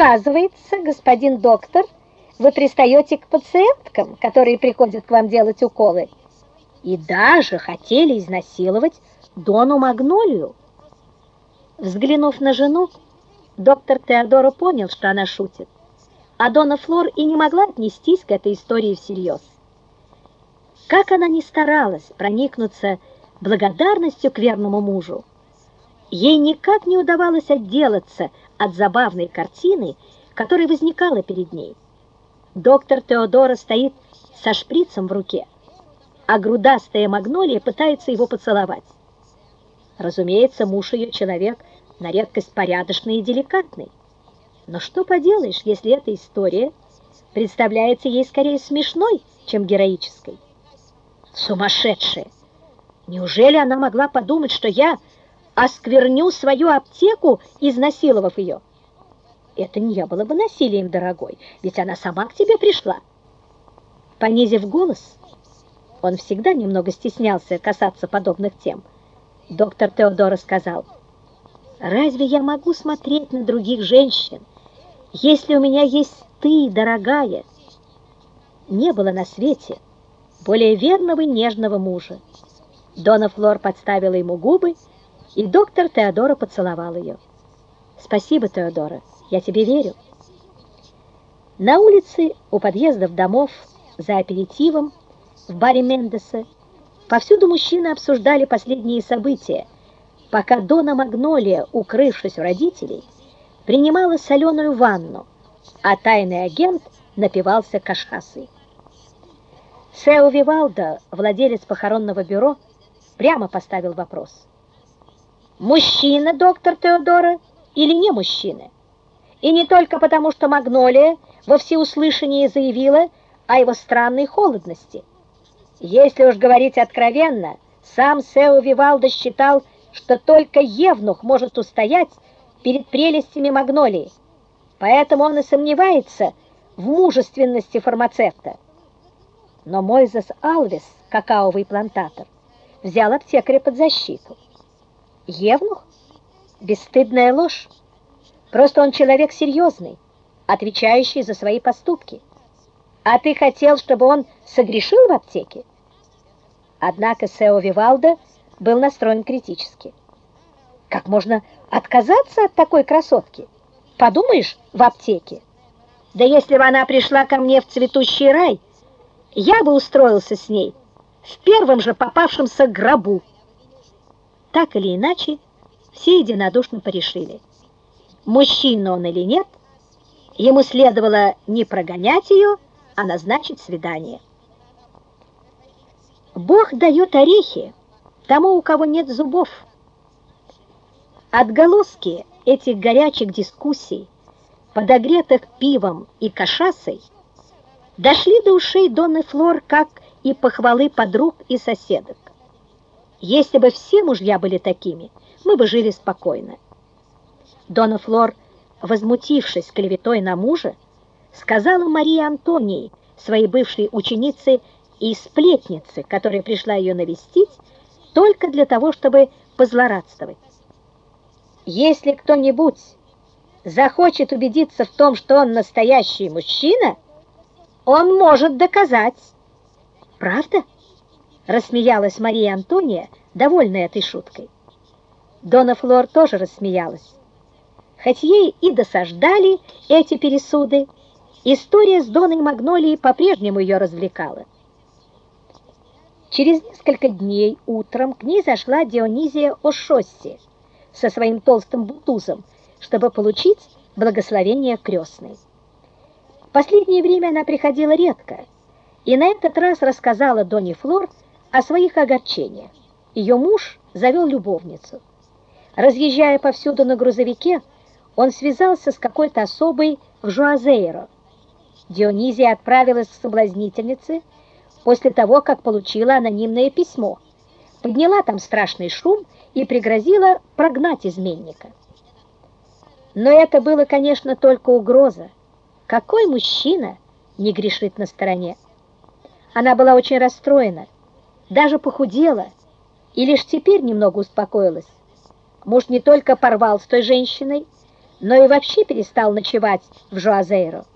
Оказывается, господин доктор, вы пристаете к пациенткам, которые приходят к вам делать уколы, и даже хотели изнасиловать Дону Магнолию. Взглянув на жену, доктор Теодора понял, что она шутит, а Дона Флор и не могла отнестись к этой истории всерьез. Как она ни старалась проникнуться благодарностью к верному мужу, ей никак не удавалось отделаться от забавной картины, которая возникала перед ней. Доктор Теодора стоит со шприцем в руке, а грудастая магнолия пытается его поцеловать. Разумеется, муж ее человек на редкость порядочный и деликатный. Но что поделаешь, если эта история представляется ей скорее смешной, чем героической? Сумасшедшая! Неужели она могла подумать, что я оскверню свою аптеку, изнасиловав ее? Это не было бы насилием, дорогой, ведь она сама к тебе пришла. Понизив голос, он всегда немного стеснялся касаться подобных тем. Доктор Теодора сказал, «Разве я могу смотреть на других женщин, если у меня есть ты, дорогая?» Не было на свете более верного и нежного мужа. Дона Флор подставила ему губы, и доктор Теодора поцеловал ее. «Спасибо, Теодора, я тебе верю». На улице, у подъездов домов, за аперитивом, в баре Мендеса, повсюду мужчины обсуждали последние события, пока Дона Магнолия, укрывшись у родителей, принимала соленую ванну, а тайный агент напивался кашасой. Сео Вивалдо, владелец похоронного бюро, прямо поставил вопрос. Мужчина, доктор Теодора, или не мужчина? И не только потому, что Магнолия во всеуслышание заявила о его странной холодности. Если уж говорить откровенно, сам Сео Вивалдо считал, что только Евнух может устоять перед прелестями Магнолии, поэтому он и сомневается в мужественности фармацевта. Но Мойзес Алвес, какаовый плантатор, взял аптекаря под защиту. Евнух? Бесстыдная ложь. Просто он человек серьезный, отвечающий за свои поступки. А ты хотел, чтобы он согрешил в аптеке? Однако Сео Вивалдо был настроен критически. Как можно отказаться от такой красотки? Подумаешь, в аптеке. Да если бы она пришла ко мне в цветущий рай, я бы устроился с ней в первом же попавшемся гробу. Так или иначе, все единодушно порешили. Мужчина он или нет, ему следовало не прогонять ее, а назначить свидание. Бог дает орехи тому, у кого нет зубов. Отголоски этих горячих дискуссий, подогретых пивом и кашасой, дошли до ушей Донны Флор, как и похвалы подруг и соседок. Если бы все мужья были такими, мы бы жили спокойно. Дона Флор, возмутившись клеветой на мужа, сказала Марии Антонии, своей бывшей ученице и сплетнице, которая пришла ее навестить, только для того, чтобы позлорадствовать. Если кто-нибудь захочет убедиться в том, что он настоящий мужчина, он может доказать. Правда? Рассмеялась Мария Антония, довольная этой шуткой. Дона Флор тоже рассмеялась. Хоть ей и досаждали эти пересуды, история с Доной Магнолией по-прежнему ее развлекала. Через несколько дней утром к ней зашла Дионизия Ошосси со своим толстым бутузом, чтобы получить благословение крестной. В последнее время она приходила редко, и на этот раз рассказала Доне Флор о своих огорчениях. Ее муж завел любовницу. Разъезжая повсюду на грузовике, он связался с какой-то особой в Жуазейро. Дионизия отправилась к соблазнительнице после того, как получила анонимное письмо, подняла там страшный шум и пригрозила прогнать изменника. Но это было, конечно, только угроза. Какой мужчина не грешит на стороне? Она была очень расстроена, даже похудела, и лишь теперь немного успокоилась. Муж не только порвал с той женщиной, но и вообще перестал ночевать в Жуазейро.